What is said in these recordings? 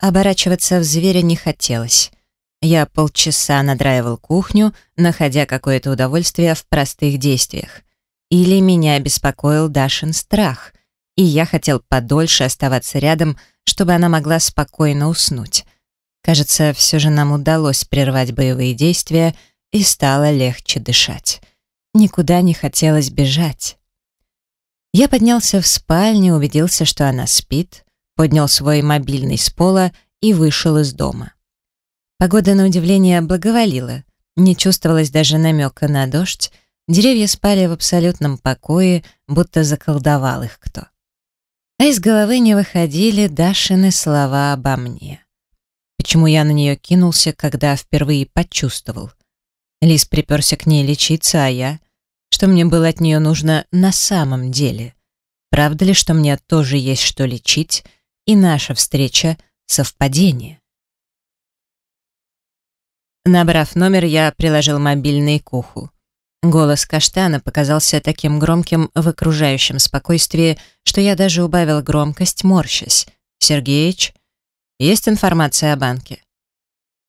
оборачиваться в зверя не хотелось. Я полчаса надраивал кухню, находя какое-то удовольствие в простых действиях. Или меня беспокоил Дашин страх, и я хотел подольше оставаться рядом, чтобы она могла спокойно уснуть. Кажется, все же нам удалось прервать боевые действия, и стало легче дышать. Никуда не хотелось бежать. Я поднялся в спальню, убедился, что она спит, поднял свой мобильный с пола и вышел из дома. Погода, на удивление, благоволила. Не чувствовалось даже намека на дождь. Деревья спали в абсолютном покое, будто заколдовал их кто. А из головы не выходили Дашины слова обо мне. Почему я на нее кинулся, когда впервые почувствовал? Лис приперся к ней лечиться, а я... Что мне было от нее нужно на самом деле? Правда ли, что мне тоже есть что лечить, и наша встреча — совпадение? Набрав номер, я приложил мобильный к уху. Голос Каштана показался таким громким в окружающем спокойствии, что я даже убавил громкость, морщась. «Сергеич, есть информация о банке?»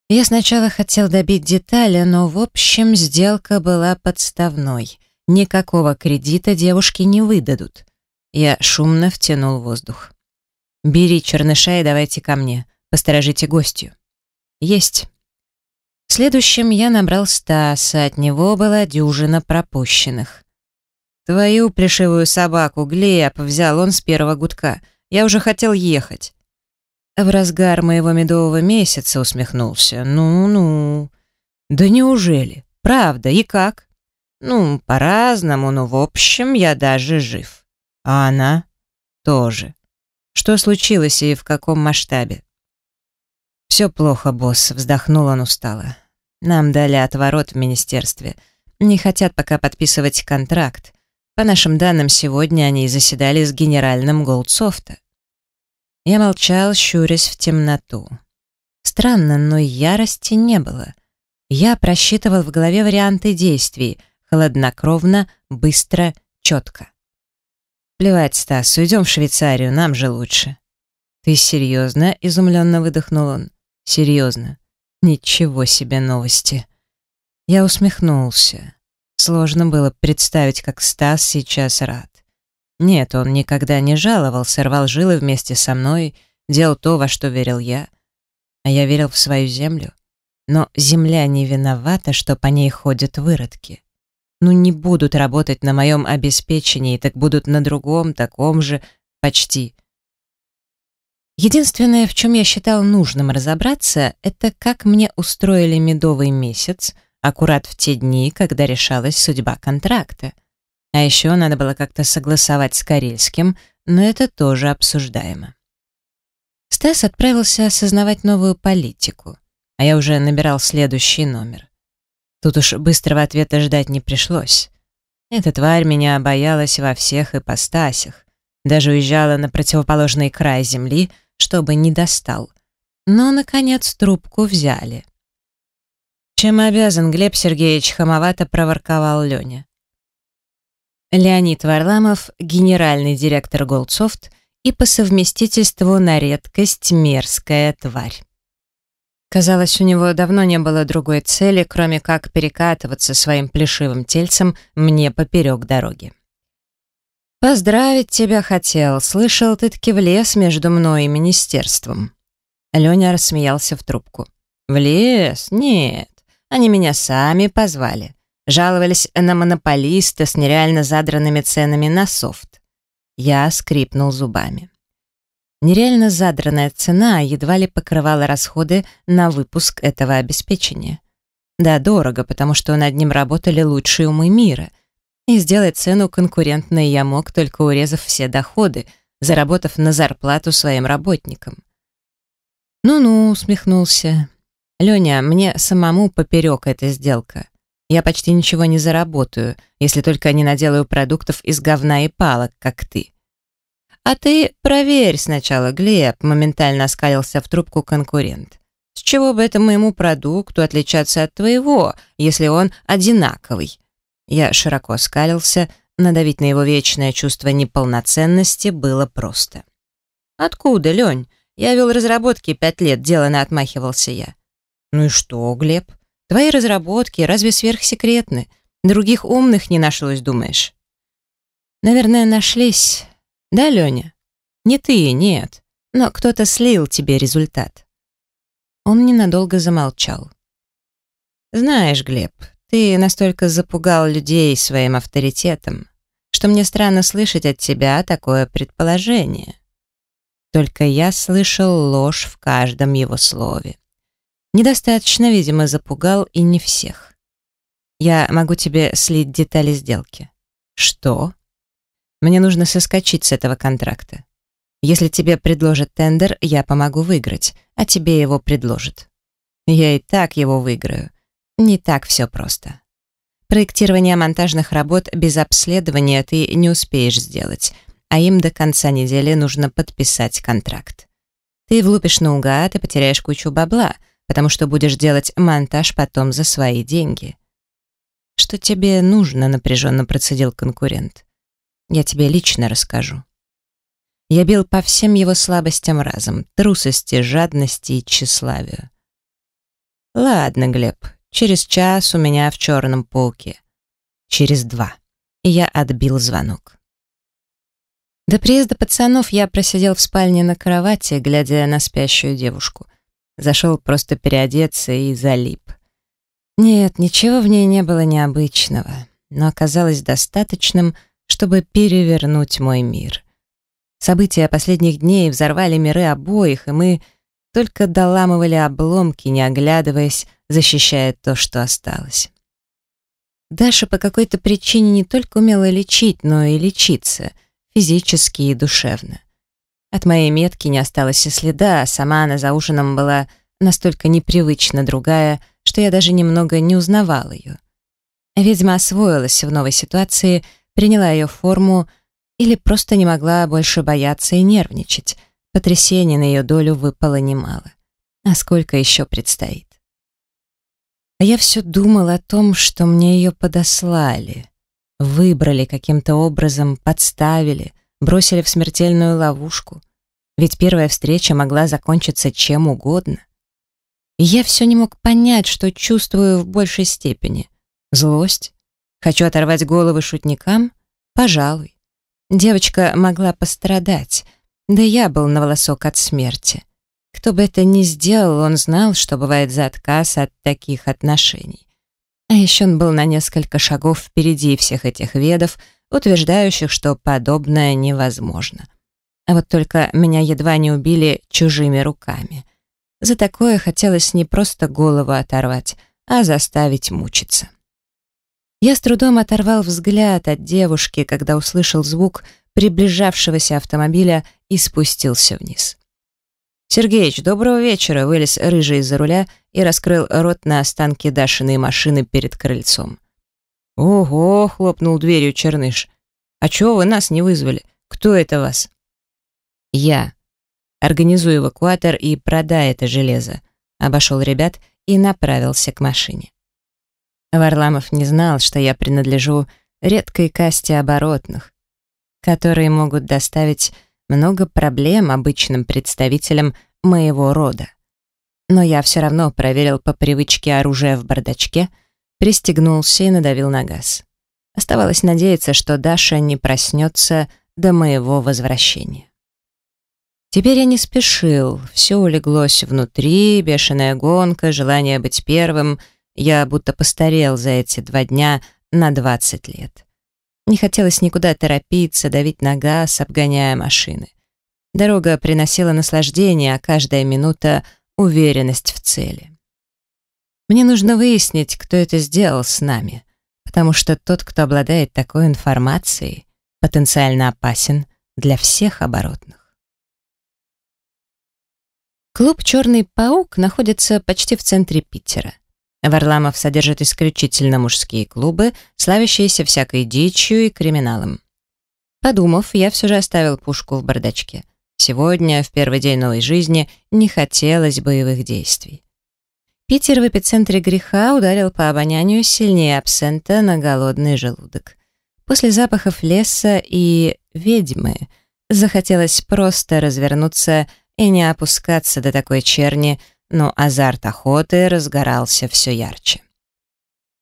Я сначала хотел добить детали, но, в общем, сделка была подставной. Никакого кредита девушки не выдадут. Я шумно втянул воздух. «Бери черныша и давайте ко мне. Посторожите гостью». «Есть». Следующим я набрал Стаса, от него была дюжина пропущенных. «Твою плешивую собаку, Глеб!» — взял он с первого гудка. «Я уже хотел ехать». В разгар моего медового месяца усмехнулся. «Ну-ну». «Да неужели? Правда? И как?» «Ну, по-разному, но в общем я даже жив. А она?» «Тоже. Что случилось и в каком масштабе?» «Все плохо, босс», — вздохнул он устало. «Нам дали отворот в министерстве. Не хотят пока подписывать контракт. По нашим данным, сегодня они заседали с генеральным Голдсофта. Я молчал, щурясь в темноту. Странно, но ярости не было. Я просчитывал в голове варианты действий, хладнокровно, быстро, четко. «Плевать, Стас, уйдем в Швейцарию, нам же лучше». «Ты серьезно?» — изумленно выдохнул он. «Серьезно. Ничего себе новости». Я усмехнулся. Сложно было представить, как Стас сейчас рад. Нет, он никогда не жаловался, рвал жилы вместе со мной, делал то, во что верил я. А я верил в свою землю. Но земля не виновата, что по ней ходят выродки. Ну не будут работать на моем обеспечении, так будут на другом, таком же, почти. Единственное, в чем я считал нужным разобраться, это как мне устроили медовый месяц, аккурат в те дни, когда решалась судьба контракта. А еще надо было как-то согласовать с Карельским, но это тоже обсуждаемо. Стас отправился осознавать новую политику, а я уже набирал следующий номер. Тут уж быстрого ответа ждать не пришлось. Эта тварь меня боялась во всех ипостасях, даже уезжала на противоположный край земли, чтобы не достал. Но, наконец, трубку взяли. «Чем обязан Глеб Сергеевич?» — хамовато проворковал Леня. Леонид Варламов, генеральный директор Голдсофт и по совместительству на редкость мерзкая тварь. Казалось, у него давно не было другой цели, кроме как перекатываться своим плешивым тельцем мне поперек дороги. «Поздравить тебя хотел. Слышал, ты таки влез между мной и министерством». Леня рассмеялся в трубку. «Влез? Нет. Они меня сами позвали. Жаловались на монополиста с нереально задранными ценами на софт. Я скрипнул зубами. Нереально задранная цена едва ли покрывала расходы на выпуск этого обеспечения. Да, дорого, потому что над ним работали лучшие умы мира. И сделать цену конкурентной я мог, только урезав все доходы, заработав на зарплату своим работникам. «Ну-ну», — усмехнулся. «Леня, мне самому поперек эта сделка. Я почти ничего не заработаю, если только не наделаю продуктов из говна и палок, как ты. А ты проверь сначала, Глеб, моментально оскалился в трубку конкурент. С чего бы это моему продукту отличаться от твоего, если он одинаковый? Я широко оскалился, надавить на его вечное чувство неполноценности было просто. «Откуда, Лень? Я вел разработки пять лет, делано отмахивался я. Ну и что, Глеб? Твои разработки разве сверхсекретны? Других умных не нашлось, думаешь? Наверное, нашлись. Да, Леня? Не ты, нет. Но кто-то слил тебе результат. Он ненадолго замолчал. Знаешь, Глеб, ты настолько запугал людей своим авторитетом, что мне странно слышать от тебя такое предположение. Только я слышал ложь в каждом его слове. Недостаточно, видимо, запугал и не всех. Я могу тебе слить детали сделки. Что? Мне нужно соскочить с этого контракта. Если тебе предложат тендер, я помогу выиграть, а тебе его предложат. Я и так его выиграю. Не так все просто. Проектирование монтажных работ без обследования ты не успеешь сделать, а им до конца недели нужно подписать контракт. Ты влупишь наугад и потеряешь кучу бабла, потому что будешь делать монтаж потом за свои деньги. «Что тебе нужно?» — напряженно процедил конкурент. «Я тебе лично расскажу». Я бил по всем его слабостям разом, трусости, жадности и тщеславию. «Ладно, Глеб, через час у меня в черном полке. Через два». И я отбил звонок. До приезда пацанов я просидел в спальне на кровати, глядя на спящую девушку. Зашел просто переодеться и залип. Нет, ничего в ней не было необычного, но оказалось достаточным, чтобы перевернуть мой мир — События последних дней взорвали миры обоих, и мы только доламывали обломки, не оглядываясь, защищая то, что осталось. Даша по какой-то причине не только умела лечить, но и лечиться, физически и душевно. От моей метки не осталось и следа, а сама она за ужином была настолько непривычно другая, что я даже немного не узнавал ее. Ведьма освоилась в новой ситуации, приняла ее форму, или просто не могла больше бояться и нервничать. Потрясений на ее долю выпало немало. А сколько еще предстоит? А я все думал о том, что мне ее подослали. Выбрали каким-то образом, подставили, бросили в смертельную ловушку. Ведь первая встреча могла закончиться чем угодно. И я все не мог понять, что чувствую в большей степени. Злость? Хочу оторвать головы шутникам? Пожалуй. Девочка могла пострадать, да я был на волосок от смерти. Кто бы это ни сделал, он знал, что бывает за отказ от таких отношений. А еще он был на несколько шагов впереди всех этих ведов, утверждающих, что подобное невозможно. А вот только меня едва не убили чужими руками. За такое хотелось не просто голову оторвать, а заставить мучиться. Я с трудом оторвал взгляд от девушки, когда услышал звук приближавшегося автомобиля и спустился вниз. «Сергеич, доброго вечера!» — вылез рыжий из-за руля и раскрыл рот на останки Дашиной машины перед крыльцом. «Ого!» — хлопнул дверью Черныш. «А чего вы нас не вызвали? Кто это вас?» «Я. Организуй эвакуатор и продай это железо», — обошел ребят и направился к машине. Варламов не знал, что я принадлежу редкой касте оборотных, которые могут доставить много проблем обычным представителям моего рода. Но я все равно проверил по привычке оружие в бардачке, пристегнулся и надавил на газ. Оставалось надеяться, что Даша не проснется до моего возвращения. Теперь я не спешил, все улеглось внутри, бешеная гонка, желание быть первым — я будто постарел за эти два дня на 20 лет. Не хотелось никуда торопиться, давить на газ, обгоняя машины. Дорога приносила наслаждение, а каждая минута — уверенность в цели. Мне нужно выяснить, кто это сделал с нами, потому что тот, кто обладает такой информацией, потенциально опасен для всех оборотных. Клуб «Черный паук» находится почти в центре Питера. Варламов содержит исключительно мужские клубы, славящиеся всякой дичью и криминалом. Подумав, я все же оставил пушку в бардачке. Сегодня, в первый день новой жизни, не хотелось боевых действий. Питер в эпицентре греха ударил по обонянию сильнее абсента на голодный желудок. После запахов леса и ведьмы захотелось просто развернуться и не опускаться до такой черни, но азарт охоты разгорался все ярче.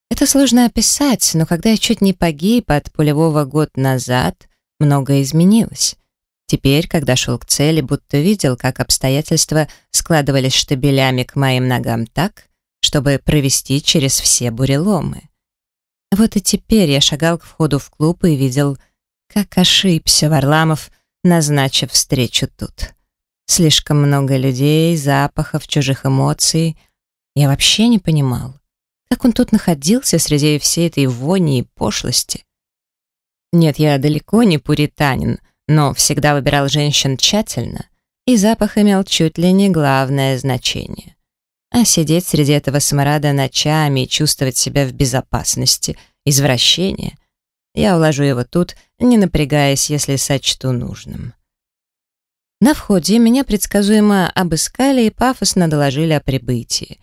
Это сложно описать, но когда я чуть не погиб от пулевого год назад, многое изменилось. Теперь, когда шел к цели, будто видел, как обстоятельства складывались штабелями к моим ногам так, чтобы провести через все буреломы. Вот и теперь я шагал к входу в клуб и видел, как ошибся Варламов, назначив встречу тут. Слишком много людей, запахов, чужих эмоций. Я вообще не понимал, как он тут находился среди всей этой вони и пошлости. Нет, я далеко не пуританин, но всегда выбирал женщин тщательно, и запах имел чуть ли не главное значение. А сидеть среди этого смрада ночами и чувствовать себя в безопасности — извращение. Я уложу его тут, не напрягаясь, если сочту нужным. На входе меня предсказуемо обыскали и пафосно доложили о прибытии.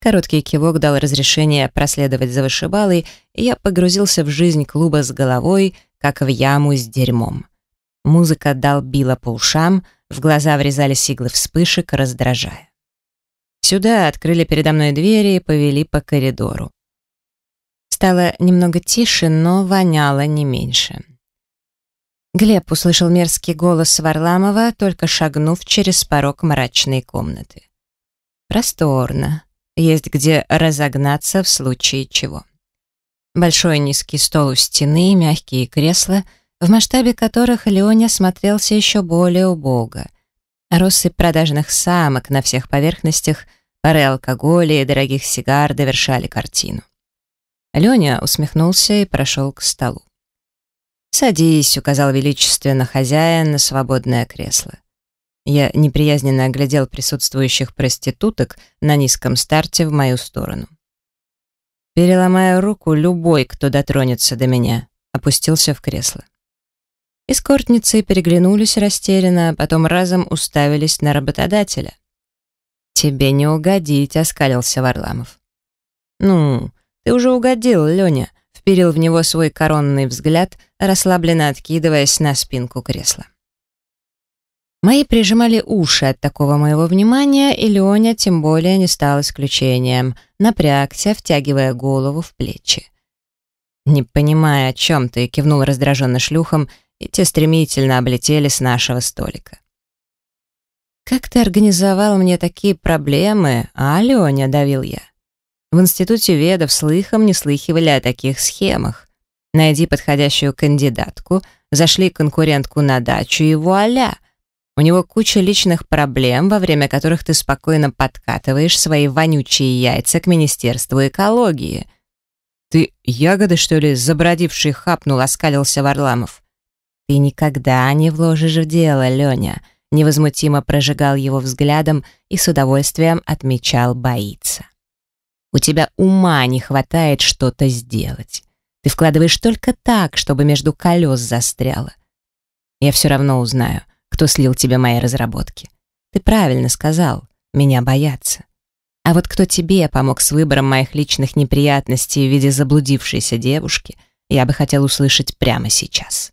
Короткий кивок дал разрешение проследовать за вышибалой, и я погрузился в жизнь клуба с головой, как в яму с дерьмом. Музыка долбила по ушам, в глаза врезались иглы вспышек, раздражая. Сюда открыли передо мной двери и повели по коридору. Стало немного тише, но воняло не меньше. Глеб услышал мерзкий голос Варламова, только шагнув через порог мрачной комнаты. Просторно. Есть где разогнаться в случае чего. Большой низкий стол у стены, мягкие кресла, в масштабе которых Леоня смотрелся еще более убого. Россыпь продажных самок на всех поверхностях, пары алкоголя и дорогих сигар довершали картину. Леня усмехнулся и прошел к столу. «Садись», — указал величественно хозяин на свободное кресло. Я неприязненно оглядел присутствующих проституток на низком старте в мою сторону. Переломая руку, любой, кто дотронется до меня, опустился в кресло. Эскортницы переглянулись растерянно, потом разом уставились на работодателя. «Тебе не угодить», — оскалился Варламов. «Ну, ты уже угодил, Леня», вперил в него свой коронный взгляд, расслабленно откидываясь на спинку кресла. Мои прижимали уши от такого моего внимания, и Леня тем более не стал исключением, напрягся, втягивая голову в плечи. «Не понимая, о чем ты», — кивнул раздраженно шлюхом, и те стремительно облетели с нашего столика. «Как ты организовал мне такие проблемы, а, Леня?» — давил я. В институте ведов слыхом не слыхивали о таких схемах. Найди подходящую кандидатку, зашли конкурентку на дачу и вуаля. У него куча личных проблем, во время которых ты спокойно подкатываешь свои вонючие яйца к Министерству экологии. «Ты ягоды, что ли, забродивший хапнул?» — оскалился Варламов. «Ты никогда не вложишь в дело, Леня», — невозмутимо прожигал его взглядом и с удовольствием отмечал «боится». У тебя ума не хватает что-то сделать. Ты вкладываешь только так, чтобы между колес застряло. Я все равно узнаю, кто слил тебе мои разработки. Ты правильно сказал, меня боятся. А вот кто тебе помог с выбором моих личных неприятностей в виде заблудившейся девушки, я бы хотел услышать прямо сейчас.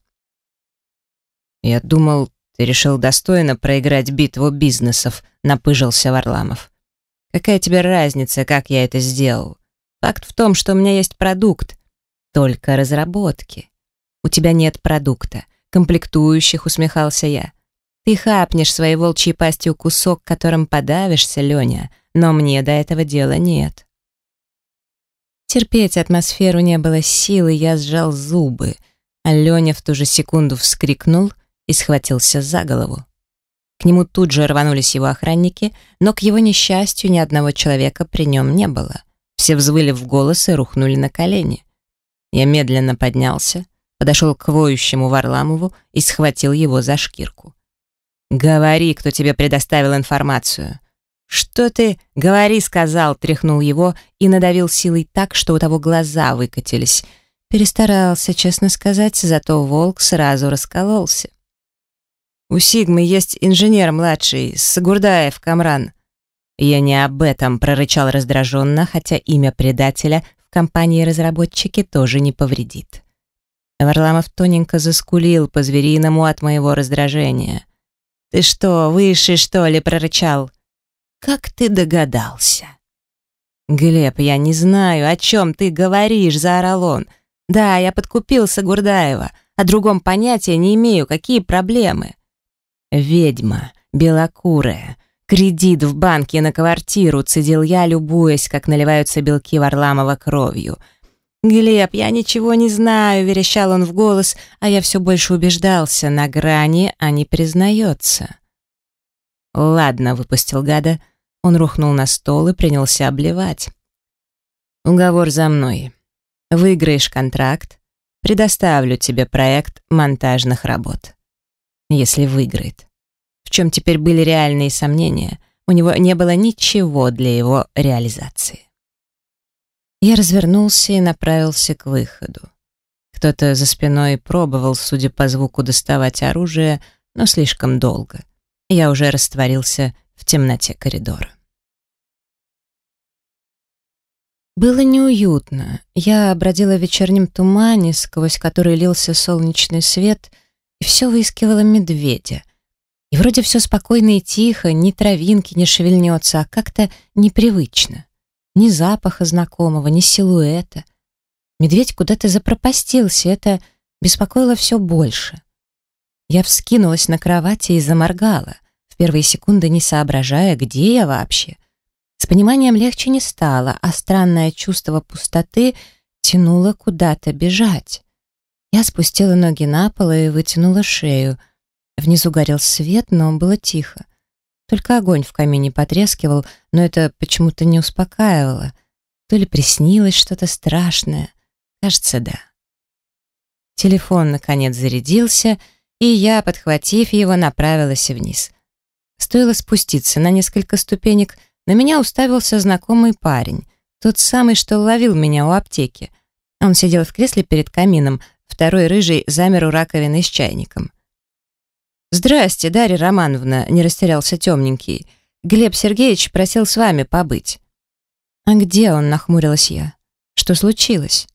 Я думал, ты решил достойно проиграть битву бизнесов, напыжился Варламов. Какая тебе разница, как я это сделал? Факт в том, что у меня есть продукт. Только разработки. У тебя нет продукта. Комплектующих, усмехался я. Ты хапнешь своей волчьей пастью кусок, которым подавишься, Леня, но мне до этого дела нет. Терпеть атмосферу не было силы, я сжал зубы, а Леня в ту же секунду вскрикнул и схватился за голову. К нему тут же рванулись его охранники, но к его несчастью ни одного человека при нем не было. Все взвыли в голос и рухнули на колени. Я медленно поднялся, подошел к воющему Варламову и схватил его за шкирку. «Говори, кто тебе предоставил информацию». «Что ты? Говори», — сказал, тряхнул его и надавил силой так, что у того глаза выкатились. Перестарался, честно сказать, зато волк сразу раскололся. У Сигмы есть инженер младший, Сагурдаев Камран». «Я не об этом», — прорычал раздраженно, хотя имя предателя в компании-разработчики тоже не повредит. Варламов тоненько заскулил по-звериному от моего раздражения. Ты что, выше, что ли, прорычал? Как ты догадался? Глеб, я не знаю, о чем ты говоришь, заорал он. Да, я подкупился Гурдаева. О другом понятия не имею, какие проблемы. Ведьма, белокурая, кредит в банке на квартиру, цедил я, любуясь, как наливаются белки Варламова кровью. «Глеб, я ничего не знаю», — верещал он в голос, а я все больше убеждался, на грани, а не признается. «Ладно», — выпустил гада. Он рухнул на стол и принялся обливать. «Уговор за мной. Выиграешь контракт, предоставлю тебе проект монтажных работ. Если выиграет. В чем теперь были реальные сомнения, у него не было ничего для его реализации. Я развернулся и направился к выходу. Кто-то за спиной пробовал, судя по звуку, доставать оружие, но слишком долго. Я уже растворился в темноте коридора. Было неуютно. Я бродила в вечернем тумане, сквозь который лился солнечный свет, и все выискивала медведя. И вроде все спокойно и тихо, ни травинки не шевельнется, а как-то непривычно. Ни запаха знакомого, ни силуэта. Медведь куда-то запропастился, это беспокоило все больше. Я вскинулась на кровати и заморгала, в первые секунды не соображая, где я вообще — с пониманием легче не стало, а странное чувство пустоты тянуло куда-то бежать. Я спустила ноги на пол и вытянула шею. Внизу горел свет, но было тихо. Только огонь в камине потрескивал, но это почему-то не успокаивало. То ли приснилось что-то страшное. Кажется, да. Телефон, наконец, зарядился, и я, подхватив его, направилась вниз. Стоило спуститься на несколько ступенек, на меня уставился знакомый парень, тот самый, что ловил меня у аптеки. Он сидел в кресле перед камином, второй рыжий замер у раковины с чайником. «Здрасте, Дарья Романовна», — не растерялся темненький. «Глеб Сергеевич просил с вами побыть». «А где он?» — нахмурилась я. «Что случилось?»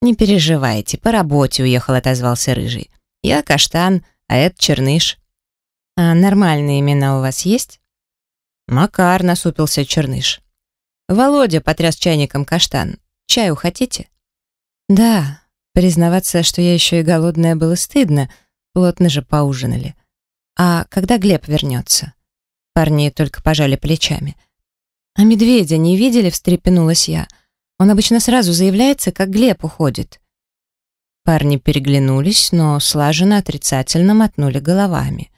«Не переживайте, по работе уехал», — отозвался рыжий. «Я Каштан, а это Черныш». «А нормальные имена у вас есть?» «Макар», — насупился Черныш. «Володя», — потряс чайником каштан. «Чаю хотите?» «Да». Признаваться, что я еще и голодная, было стыдно. Плотно же поужинали. «А когда Глеб вернется?» Парни только пожали плечами. «А медведя не видели?» — встрепенулась я. «Он обычно сразу заявляется, как Глеб уходит». Парни переглянулись, но слаженно отрицательно мотнули головами.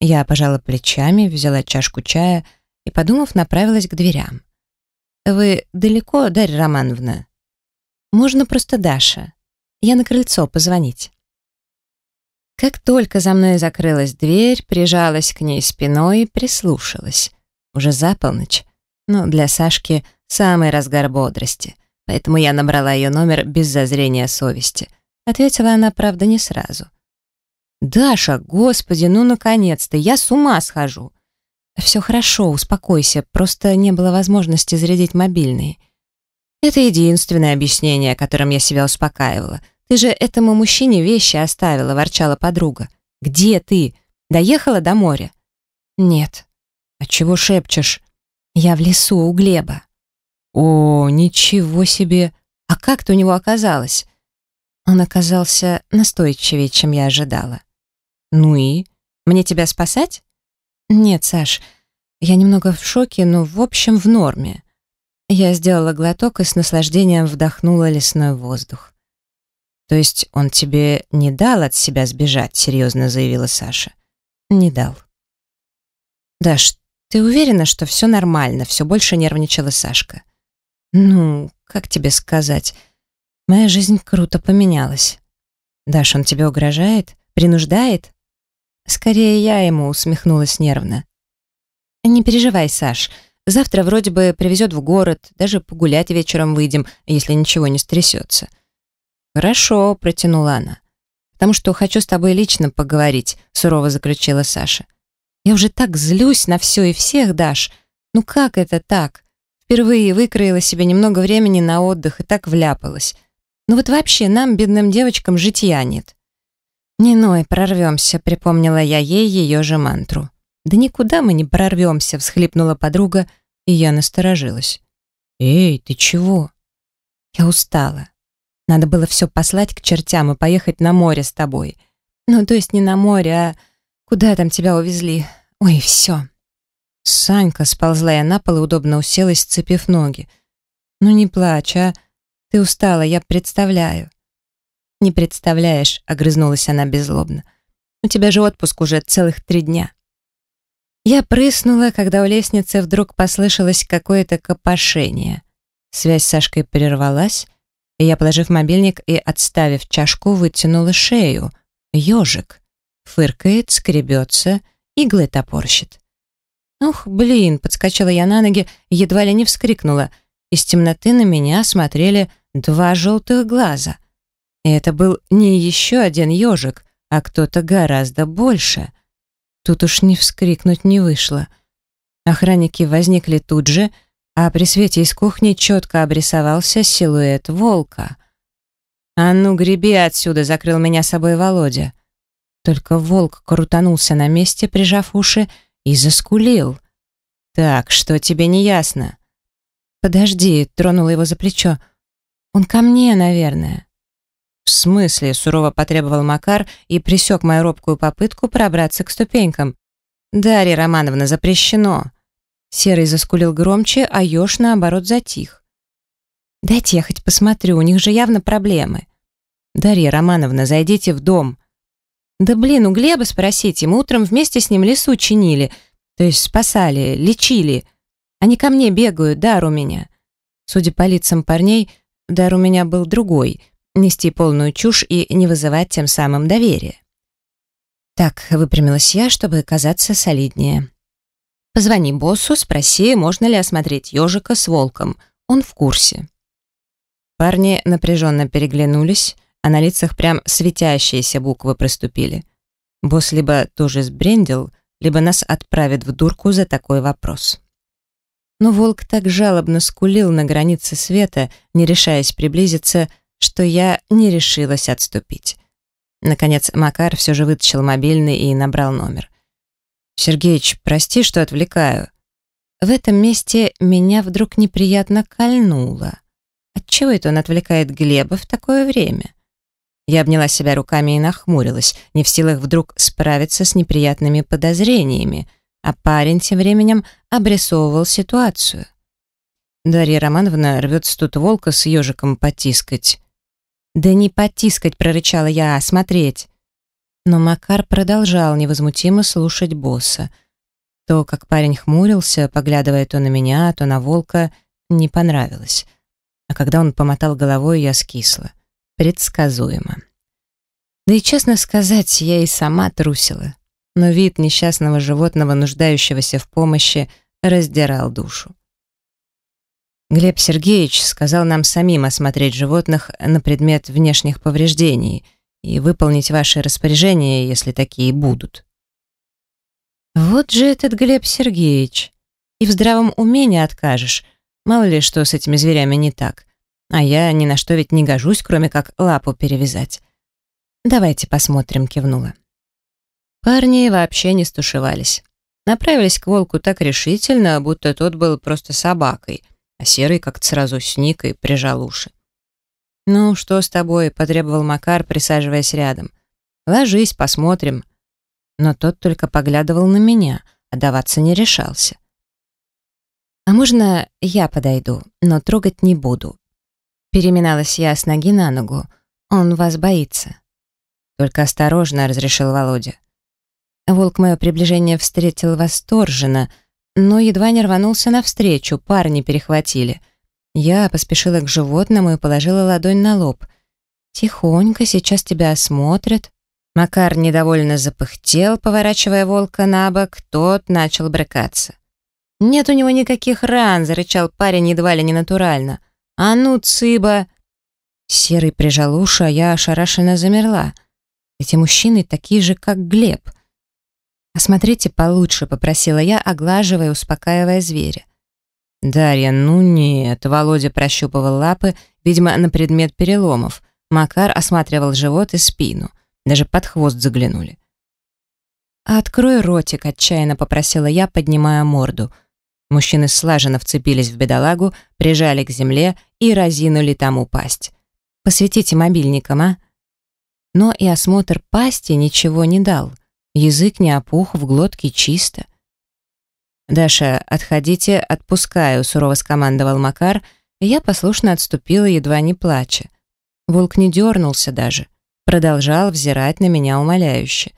Я пожала плечами, взяла чашку чая — и, подумав, направилась к дверям. «Вы далеко, Дарья Романовна?» «Можно просто Даша. Я на крыльцо позвонить». Как только за мной закрылась дверь, прижалась к ней спиной и прислушалась. Уже за полночь, но для Сашки самый разгар бодрости, поэтому я набрала ее номер без зазрения совести. Ответила она, правда, не сразу. «Даша, господи, ну наконец-то, я с ума схожу!» «Все хорошо, успокойся, просто не было возможности зарядить мобильный». Это единственное объяснение, которым я себя успокаивала. Ты же этому мужчине вещи оставила, ворчала подруга. Где ты? Доехала до моря? Нет. А чего шепчешь? Я в лесу у Глеба. О, ничего себе. А как ты у него оказалась? Он оказался настойчивее, чем я ожидала. Ну и? Мне тебя спасать? «Нет, Саш, я немного в шоке, но в общем в норме». Я сделала глоток и с наслаждением вдохнула лесной воздух. «То есть он тебе не дал от себя сбежать?» — серьезно заявила Саша. «Не дал». «Даш, ты уверена, что все нормально?» — все больше нервничала Сашка. «Ну, как тебе сказать? Моя жизнь круто поменялась». «Даш, он тебе угрожает? Принуждает?» Скорее я ему усмехнулась нервно. «Не переживай, Саш. Завтра вроде бы привезет в город, даже погулять вечером выйдем, если ничего не стрясется». «Хорошо», — протянула она. «Потому что хочу с тобой лично поговорить», — сурово заключила Саша. «Я уже так злюсь на все и всех, Даш. Ну как это так? Впервые выкроила себе немного времени на отдых и так вляпалась. Ну вот вообще нам, бедным девочкам, житья нет». «Не ной, прорвемся», — припомнила я ей ее же мантру. «Да никуда мы не прорвемся», — всхлипнула подруга, и я насторожилась. «Эй, ты чего?» «Я устала. Надо было все послать к чертям и поехать на море с тобой. Ну, то есть не на море, а куда там тебя увезли? Ой, все». Санька сползла я на пол и удобно уселась, сцепив ноги. «Ну не плачь, а? Ты устала, я представляю». «Не представляешь», — огрызнулась она беззлобно. «У тебя же отпуск уже целых три дня». Я прыснула, когда у лестницы вдруг послышалось какое-то копошение. Связь с Сашкой прервалась, и я, положив мобильник и отставив чашку, вытянула шею. Ежик. Фыркает, скребется, иглы топорщит. «Ух, блин!» — подскочила я на ноги, едва ли не вскрикнула. Из темноты на меня смотрели два желтых глаза — и это был не еще один ежик, а кто-то гораздо больше. Тут уж не вскрикнуть не вышло. Охранники возникли тут же, а при свете из кухни четко обрисовался силуэт волка. «А ну, греби отсюда!» — закрыл меня собой Володя. Только волк крутанулся на месте, прижав уши, и заскулил. «Так, что тебе не ясно?» «Подожди», — тронула его за плечо. «Он ко мне, наверное». «В смысле?» — сурово потребовал Макар и присек мою робкую попытку пробраться к ступенькам. «Дарья Романовна, запрещено!» Серый заскулил громче, а еж, наоборот, затих. «Дайте я хоть посмотрю, у них же явно проблемы». «Дарья Романовна, зайдите в дом». «Да блин, у Глеба спросите, мы утром вместе с ним лесу чинили, то есть спасали, лечили. Они ко мне бегают, дар у меня». Судя по лицам парней, дар у меня был другой — нести полную чушь и не вызывать тем самым доверия. Так, выпрямилась я, чтобы казаться солиднее. Позвони боссу, спроси, можно ли осмотреть ежика с волком. Он в курсе. Парни напряженно переглянулись, а на лицах прям светящиеся буквы проступили. Босс либо тоже сбрендил, либо нас отправит в дурку за такой вопрос. Но волк так жалобно скулил на границе света, не решаясь приблизиться, что я не решилась отступить. Наконец Макар все же вытащил мобильный и набрал номер. «Сергеич, прости, что отвлекаю». В этом месте меня вдруг неприятно кольнуло. Отчего это он отвлекает Глеба в такое время? Я обняла себя руками и нахмурилась, не в силах вдруг справиться с неприятными подозрениями, а парень тем временем обрисовывал ситуацию. Дарья Романовна рвется тут волка с ежиком потискать. «Да не потискать!» — прорычала я, а смотреть. Но Макар продолжал невозмутимо слушать босса. То, как парень хмурился, поглядывая то на меня, то на волка, не понравилось. А когда он помотал головой, я скисла. Предсказуемо. Да и, честно сказать, я и сама трусила. Но вид несчастного животного, нуждающегося в помощи, раздирал душу. Глеб Сергеевич сказал нам самим осмотреть животных на предмет внешних повреждений и выполнить ваши распоряжения, если такие будут. Вот же этот Глеб Сергеевич. И в здравом уме не откажешь. Мало ли, что с этими зверями не так. А я ни на что ведь не гожусь, кроме как лапу перевязать. Давайте посмотрим, кивнула. Парни вообще не стушевались. Направились к волку так решительно, будто тот был просто собакой — а Серый как-то сразу сник и прижал уши. «Ну, что с тобой?» — потребовал Макар, присаживаясь рядом. «Ложись, посмотрим». Но тот только поглядывал на меня, а даваться не решался. «А можно я подойду, но трогать не буду?» Переминалась я с ноги на ногу. «Он вас боится». «Только осторожно», — разрешил Володя. Волк мое приближение встретил восторженно — но едва не рванулся навстречу, парни перехватили. Я поспешила к животному и положила ладонь на лоб. «Тихонько, сейчас тебя осмотрят». Макар недовольно запыхтел, поворачивая волка на бок, тот начал брыкаться. «Нет у него никаких ран», — зарычал парень едва ли не. «А ну, цыба!» Серый прижал уши, а я ошарашенно замерла. Эти мужчины такие же, как Глеб. «Осмотрите получше», — попросила я, оглаживая, успокаивая зверя. «Дарья, ну нет», — Володя прощупывал лапы, видимо, на предмет переломов. Макар осматривал живот и спину. даже под хвост заглянули. «Открой ротик», — отчаянно попросила я, поднимая морду. Мужчины слаженно вцепились в бедолагу, прижали к земле и разинули тому пасть. «Посветите мобильником, а?» Но и осмотр пасти ничего не дал. Язык не опух, в глотке чисто. «Даша, отходите, отпускаю», — сурово скомандовал Макар, и я послушно отступила, едва не плача. Волк не дернулся даже, продолжал взирать на меня умоляюще.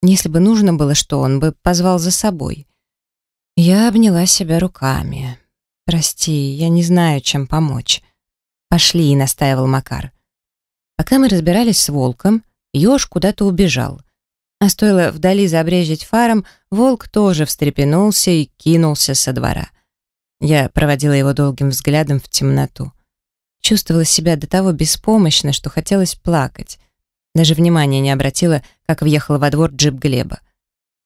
Если бы нужно было что, он бы позвал за собой. Я обняла себя руками. «Прости, я не знаю, чем помочь». «Пошли», — настаивал Макар. Пока мы разбирались с волком, еж куда-то убежал. А стоило вдали забрежить фаром, волк тоже встрепенулся и кинулся со двора. Я проводила его долгим взглядом в темноту. Чувствовала себя до того беспомощно, что хотелось плакать. Даже внимания не обратила, как въехал во двор джип Глеба.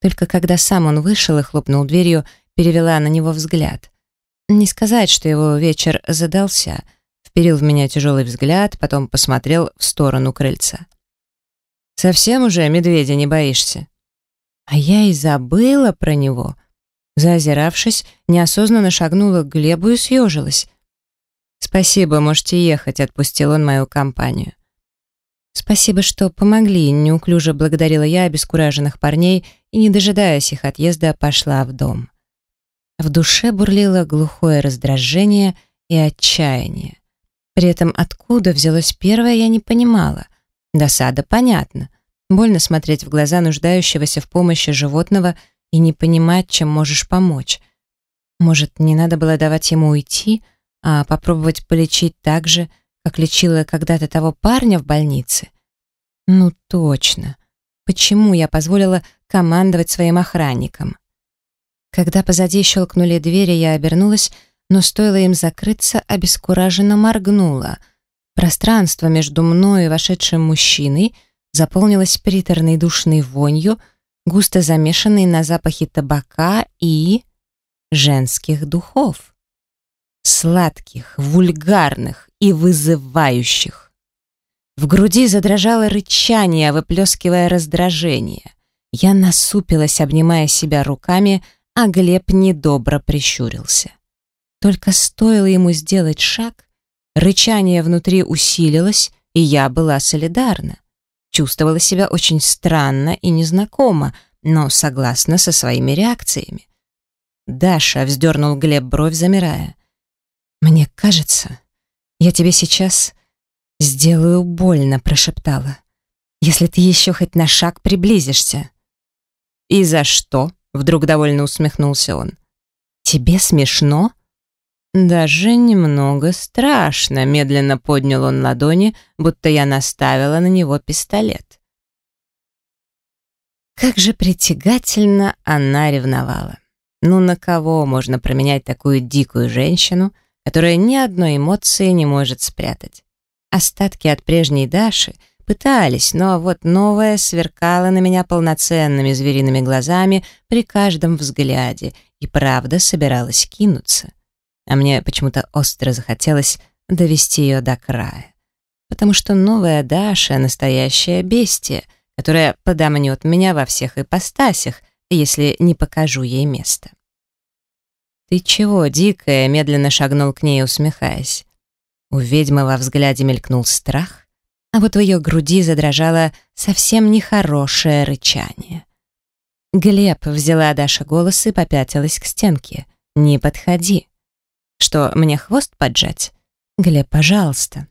Только когда сам он вышел и хлопнул дверью, перевела на него взгляд. Не сказать, что его вечер задался. Вперил в меня тяжелый взгляд, потом посмотрел в сторону крыльца. «Совсем уже медведя не боишься?» А я и забыла про него. Заозиравшись, неосознанно шагнула к Глебу и съежилась. «Спасибо, можете ехать», — отпустил он мою компанию. «Спасибо, что помогли», — неуклюже благодарила я обескураженных парней и, не дожидаясь их отъезда, пошла в дом. В душе бурлило глухое раздражение и отчаяние. При этом откуда взялось первое, я не понимала. Досада, понятно. Больно смотреть в глаза нуждающегося в помощи животного и не понимать, чем можешь помочь. Может, не надо было давать ему уйти, а попробовать полечить так же, как лечила когда-то того парня в больнице? Ну точно. Почему я позволила командовать своим охранникам? Когда позади щелкнули двери, я обернулась, но стоило им закрыться, обескураженно моргнула. Пространство между мной и вошедшим мужчиной заполнилось приторной душной вонью, густо замешанной на запахе табака и... женских духов. Сладких, вульгарных и вызывающих. В груди задрожало рычание, выплескивая раздражение. Я насупилась, обнимая себя руками, а Глеб недобро прищурился. Только стоило ему сделать шаг, рычание внутри усилилось, и я была солидарна. Чувствовала себя очень странно и незнакомо, но согласна со своими реакциями. «Даша», — вздернул Глеб бровь, замирая. «Мне кажется, я тебе сейчас сделаю больно», — прошептала. «Если ты еще хоть на шаг приблизишься». «И за что?» Вдруг довольно усмехнулся он. «Тебе смешно?» «Даже немного страшно», — медленно поднял он ладони, будто я наставила на него пистолет. Как же притягательно она ревновала. Ну на кого можно променять такую дикую женщину, которая ни одной эмоции не может спрятать? Остатки от прежней Даши — Пытались, но вот новая сверкала на меня полноценными звериными глазами при каждом взгляде и правда собиралась кинуться. А мне почему-то остро захотелось довести ее до края. Потому что новая Даша — настоящая бестия, которая подомнет меня во всех ипостасях, если не покажу ей место. «Ты чего, дикая?» — медленно шагнул к ней, усмехаясь. У ведьмы во взгляде мелькнул страх, а вот в ее груди задрожало совсем нехорошее рычание. Глеб взяла Даша голос и попятилась к стенке. «Не подходи». «Что, мне хвост поджать?» «Глеб, пожалуйста».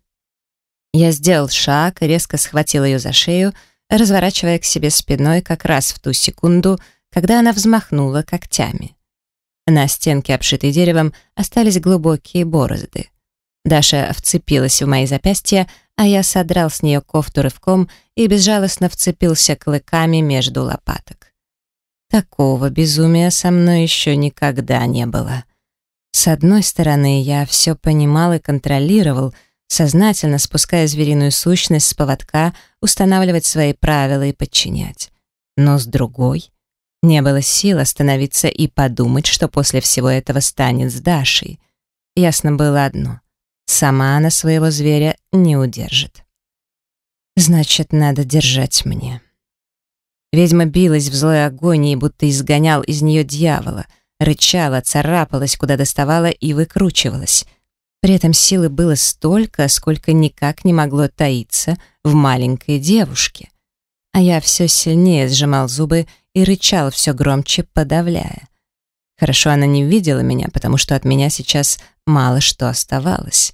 Я сделал шаг резко схватил ее за шею, разворачивая к себе спиной как раз в ту секунду, когда она взмахнула когтями. На стенке, обшитой деревом, остались глубокие борозды. Даша вцепилась в мои запястья, а я содрал с нее кофту рывком и безжалостно вцепился клыками между лопаток. Такого безумия со мной еще никогда не было. С одной стороны, я все понимал и контролировал, сознательно спуская звериную сущность с поводка, устанавливать свои правила и подчинять. Но с другой, не было сил остановиться и подумать, что после всего этого станет с Дашей. Ясно было одно — Сама она своего зверя не удержит. Значит, надо держать мне. Ведьма билась в злой агонии, будто изгонял из нее дьявола, рычала, царапалась, куда доставала и выкручивалась. При этом силы было столько, сколько никак не могло таиться в маленькой девушке. А я все сильнее сжимал зубы и рычал все громче, подавляя. Хорошо она не видела меня, потому что от меня сейчас мало что оставалось.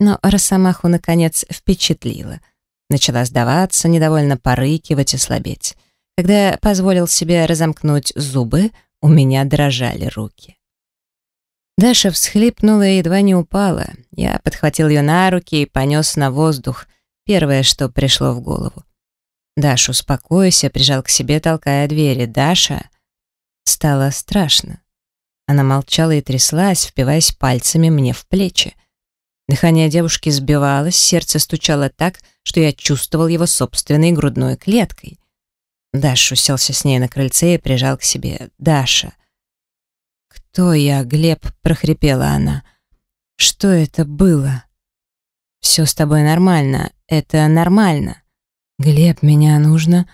Но Росомаху, наконец, впечатлила. Начала сдаваться, недовольно порыкивать и слабеть. Когда я позволил себе разомкнуть зубы, у меня дрожали руки. Даша всхлипнула и едва не упала. Я подхватил ее на руки и понес на воздух. Первое, что пришло в голову. «Даша, успокойся», прижал к себе, толкая двери. «Даша...» Стало страшно. Она молчала и тряслась, впиваясь пальцами мне в плечи. Дыхание девушки сбивалось, сердце стучало так, что я чувствовал его собственной грудной клеткой. Даша уселся с ней на крыльце и прижал к себе. «Даша!» «Кто я, Глеб?» — прохрипела она. «Что это было?» «Все с тобой нормально. Это нормально». «Глеб, меня нужно.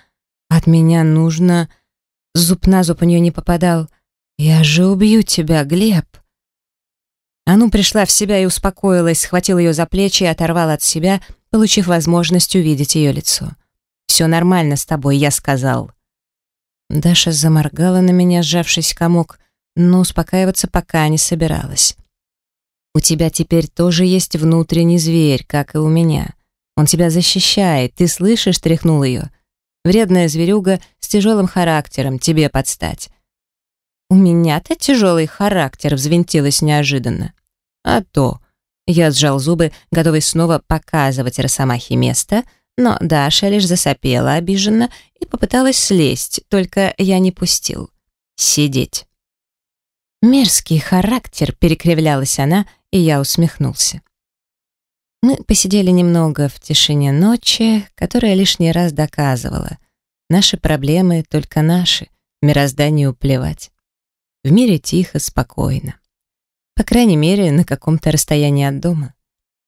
От меня нужно...» Зуб на зуб у нее не попадал. «Я же убью тебя, Глеб!» Ану пришла в себя и успокоилась, схватил ее за плечи и оторвал от себя, получив возможность увидеть ее лицо. «Все нормально с тобой», — я сказал. Даша заморгала на меня, сжавшись комок, но успокаиваться пока не собиралась. «У тебя теперь тоже есть внутренний зверь, как и у меня. Он тебя защищает, ты слышишь?» — тряхнул ее. «Вредная зверюга с тяжелым характером, тебе подстать. «У меня-то тяжелый характер», — взвинтилась неожиданно. «А то...» Я сжал зубы, готовый снова показывать Росомахе место, но Даша лишь засопела обиженно и попыталась слезть, только я не пустил. Сидеть. Мерзкий характер, перекривлялась она, и я усмехнулся. Мы посидели немного в тишине ночи, которая лишний раз доказывала. Наши проблемы только наши, мирозданию плевать. В мире тихо, спокойно. По крайней мере, на каком-то расстоянии от дома.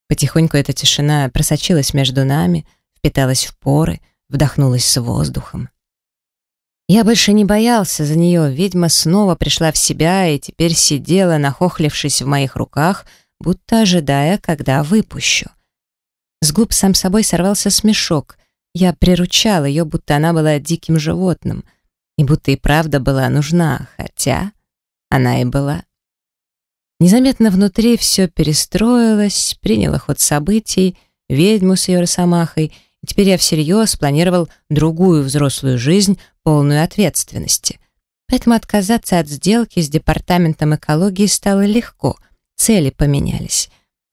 Потихоньку эта тишина просочилась между нами, впиталась в поры, вдохнулась с воздухом. Я больше не боялся за нее, ведьма снова пришла в себя и теперь сидела, нахохлившись в моих руках, будто ожидая, когда выпущу. С губ сам собой сорвался смешок. Я приручал ее, будто она была диким животным, и будто и правда была нужна, хотя... Она и была. Незаметно внутри все перестроилось, приняло ход событий, ведьму с ее росомахой, теперь я всерьез планировал другую взрослую жизнь, полную ответственности. Поэтому отказаться от сделки с департаментом экологии стало легко, цели поменялись.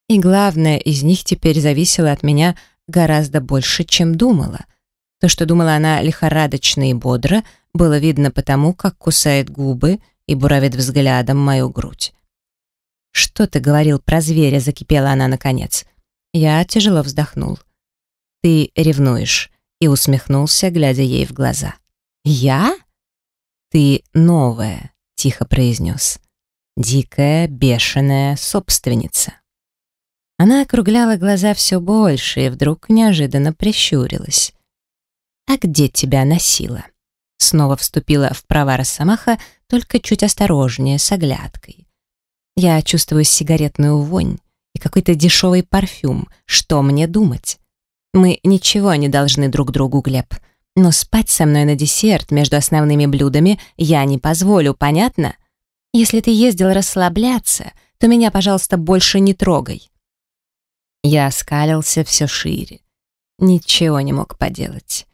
И главное, из них теперь зависело от меня гораздо больше, чем думала. То, что думала она лихорадочно и бодро, было видно потому, как кусает губы, и буравит взглядом мою грудь. «Что ты говорил про зверя?» — закипела она наконец. Я тяжело вздохнул. «Ты ревнуешь», — и усмехнулся, глядя ей в глаза. «Я?» «Ты новая», — тихо произнес. «Дикая, бешеная собственница». Она округляла глаза все больше и вдруг неожиданно прищурилась. «А где тебя носила?» Снова вступила в права Росомаха, только чуть осторожнее, с оглядкой. Я чувствую сигаретную вонь и какой-то дешевый парфюм. Что мне думать? Мы ничего не должны друг другу, Глеб. Но спать со мной на десерт между основными блюдами я не позволю, понятно? Если ты ездил расслабляться, то меня, пожалуйста, больше не трогай. Я скалился все шире. Ничего не мог поделать.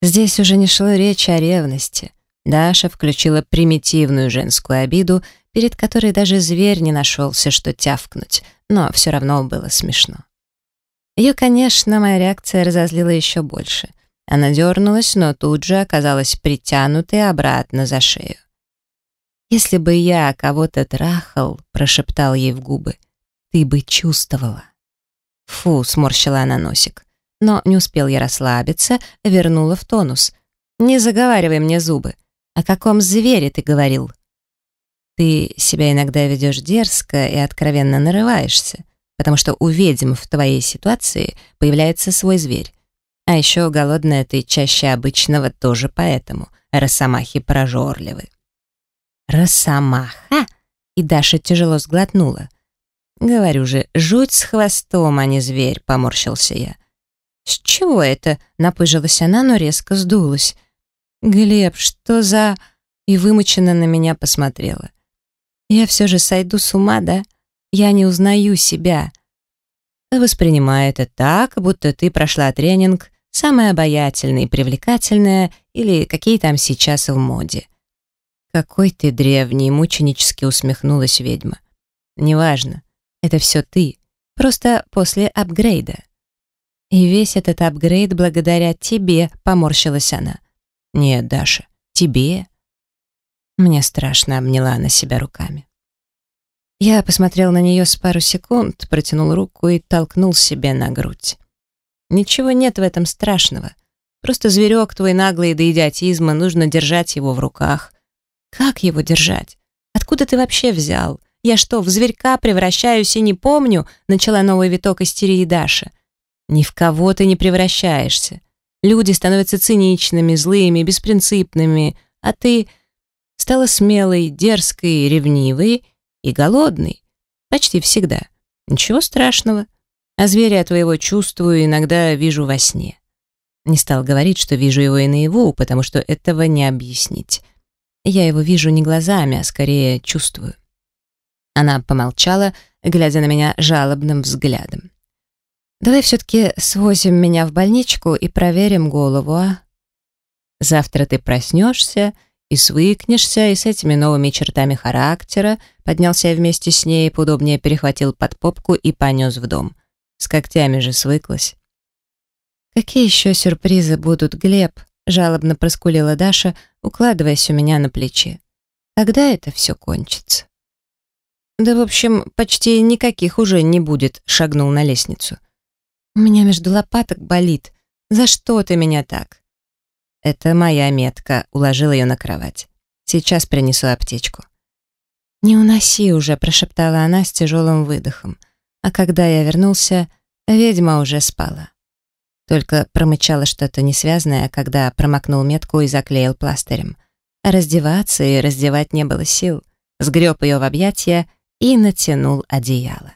Здесь уже не шло речи о ревности. Даша включила примитивную женскую обиду, перед которой даже зверь не нашелся, что тявкнуть, но все равно было смешно. Ее, конечно, моя реакция разозлила еще больше. Она дернулась, но тут же оказалась притянутой обратно за шею. «Если бы я кого-то трахал», — прошептал ей в губы, — «ты бы чувствовала». «Фу», — сморщила она носик но не успел я расслабиться, вернула в тонус. «Не заговаривай мне зубы. О каком звере ты говорил?» «Ты себя иногда ведешь дерзко и откровенно нарываешься, потому что у ведьм в твоей ситуации появляется свой зверь. А еще голодная ты чаще обычного тоже поэтому. Росомахи прожорливы. Росомаха? И Даша тяжело сглотнула. Говорю же, жуть с хвостом, а не зверь, поморщился я. С чего это? Напыжилась она, но резко сдулась. Глеб, что за... И вымученно на меня посмотрела. Я все же сойду с ума, да? Я не узнаю себя. Воспринимай это так, будто ты прошла тренинг самая обаятельная и привлекательная или какие там сейчас в моде. «Какой ты древний!» — мученически усмехнулась ведьма. «Неважно. Это все ты. Просто после апгрейда». «И весь этот апгрейд благодаря тебе», — поморщилась она. «Нет, Даша, тебе». Мне страшно обняла она себя руками. Я посмотрел на нее с пару секунд, протянул руку и толкнул себе на грудь. Ничего нет в этом страшного. Просто зверек твой наглый до идиотизма, нужно держать его в руках. Как его держать? Откуда ты вообще взял? Я что, в зверька превращаюсь и не помню? Начала новый виток истерии Даша. Ни в кого ты не превращаешься. Люди становятся циничными, злыми, беспринципными, а ты стала смелой, дерзкой, ревнивой и голодной. Почти всегда. Ничего страшного. А зверя твоего чувствую, иногда вижу во сне. Не стал говорить, что вижу его и наяву, потому что этого не объяснить. Я его вижу не глазами, а скорее чувствую. Она помолчала, глядя на меня жалобным взглядом. «Давай все-таки свозим меня в больничку и проверим голову, а? Завтра ты проснешься и свыкнешься, и с этими новыми чертами характера поднялся я вместе с ней, поудобнее перехватил под попку и понес в дом. С когтями же свыклась. «Какие еще сюрпризы будут, Глеб?» — жалобно проскулила Даша, укладываясь у меня на плечи. «Когда это все кончится?» «Да, в общем, почти никаких уже не будет», — шагнул на лестницу. «У меня между лопаток болит. За что ты меня так?» «Это моя метка», — уложил ее на кровать. «Сейчас принесу аптечку». «Не уноси уже», — прошептала она с тяжелым выдохом. А когда я вернулся, ведьма уже спала. Только промычала что-то несвязное, когда промокнул метку и заклеил пластырем. раздеваться и раздевать не было сил. Сгреб ее в объятия и натянул одеяло.